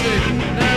Brasil.